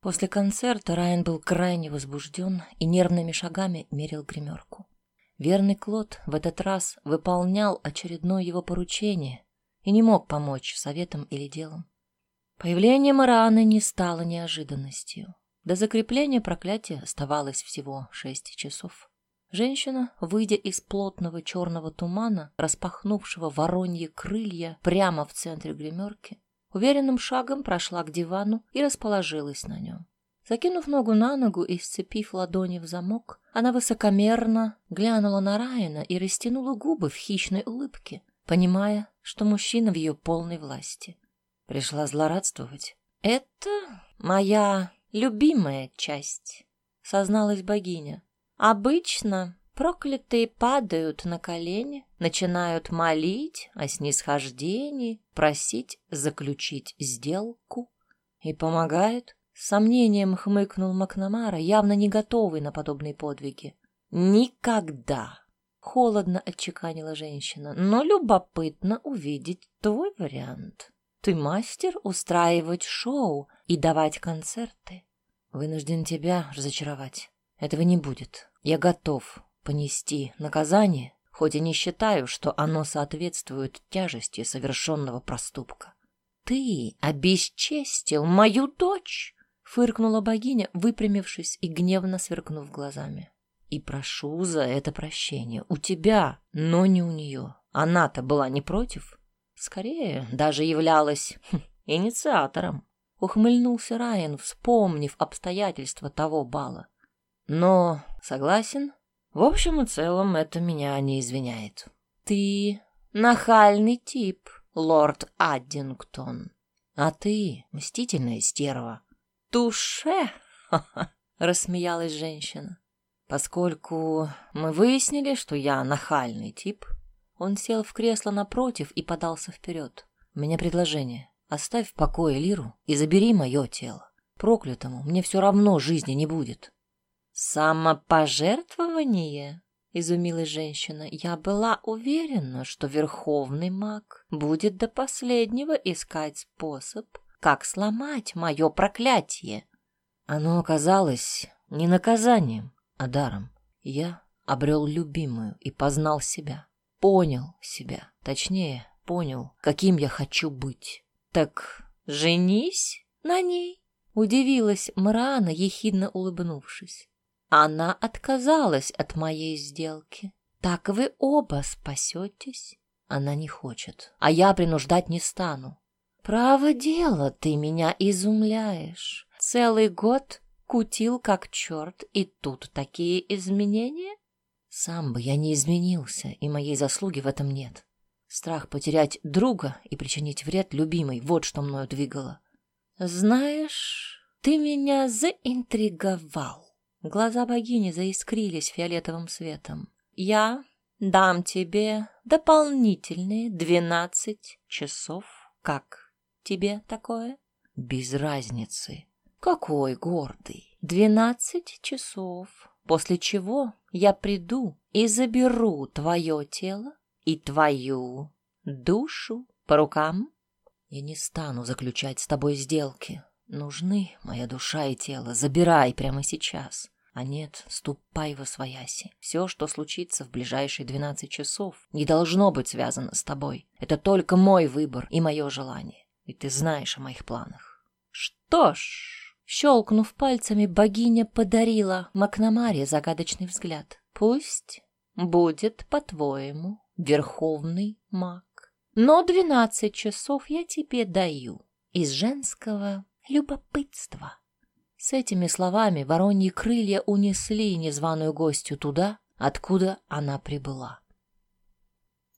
После концерта Райан был крайне возбужден и нервными шагами мерил гримерку. Верный Клод в этот раз выполнял очередное его поручение и не мог помочь советом или делом. Появление Мараны не стало неожиданностью. До закрепления проклятия оставалось всего шесть часов. Женщина, выйдя из плотного черного тумана, распахнувшего вороньи крылья прямо в центре гримерки, уверенным шагом прошла к дивану и расположилась на нем. Закинув ногу на ногу и сцепив ладони в замок, она высокомерно глянула на Райана и растянула губы в хищной улыбке, понимая, что мужчина в ее полной власти. Пришла злорадствовать. «Это моя любимая часть», — созналась богиня. «Обычно Проклятые падают на колени, начинают молить о снисхождении, просить заключить сделку. И помогает. Сомнением хмыкнул Макнамара, явно не готовый на подобные подвиги. «Никогда!» — холодно отчеканила женщина. «Но любопытно увидеть твой вариант. Ты мастер устраивать шоу и давать концерты. Вынужден тебя разочаровать. Этого не будет. Я готов понести наказание, хоть и не считаю, что оно соответствует тяжести совершенного проступка. «Ты обесчестил мою дочь!» — фыркнула богиня, выпрямившись и гневно сверкнув глазами. «И прошу за это прощения у тебя, но не у нее. Она-то была не против. Скорее, даже являлась хм, инициатором». Ухмыльнулся Райан, вспомнив обстоятельства того бала. «Но согласен, в общем и целом, это меня не извиняет. Ты нахальный тип, лорд Аддингтон. А ты мстительная стерва. Туше! рассмеялась женщина. Поскольку мы выяснили, что я нахальный тип, он сел в кресло напротив и подался вперед. У меня предложение. Оставь в покое Лиру и забери мое тело. Проклятому мне все равно жизни не будет. «Самопожертвование?» — изумилась женщина. «Я была уверена, что верховный маг будет до последнего искать способ, как сломать мое проклятие». Оно оказалось не наказанием, а даром. Я обрел любимую и познал себя. Понял себя. Точнее, понял, каким я хочу быть. «Так женись на ней?» — удивилась Мрана, ехидно улыбнувшись. Она отказалась от моей сделки. Так вы оба спасетесь. Она не хочет, а я принуждать не стану. Право дело, ты меня изумляешь. Целый год кутил как черт, и тут такие изменения? Сам бы я не изменился, и моей заслуги в этом нет. Страх потерять друга и причинить вред любимой — вот что мною двигало. Знаешь, ты меня заинтриговал. Глаза богини заискрились фиолетовым светом. «Я дам тебе дополнительные двенадцать часов. Как тебе такое?» «Без разницы». «Какой гордый! Двенадцать часов, после чего я приду и заберу твое тело и твою душу по рукам?» «Я не стану заключать с тобой сделки», Нужны моя душа и тело, забирай прямо сейчас. А нет, ступай во свояси. Все, что случится в ближайшие двенадцать часов, не должно быть связано с тобой. Это только мой выбор и мое желание. И ты знаешь о моих планах. Что ж... Щелкнув пальцами, богиня подарила Макнамаре загадочный взгляд. Пусть будет, по-твоему, верховный маг. Но двенадцать часов я тебе даю из женского любопытство. С этими словами вороньи крылья унесли незваную гостью туда, откуда она прибыла.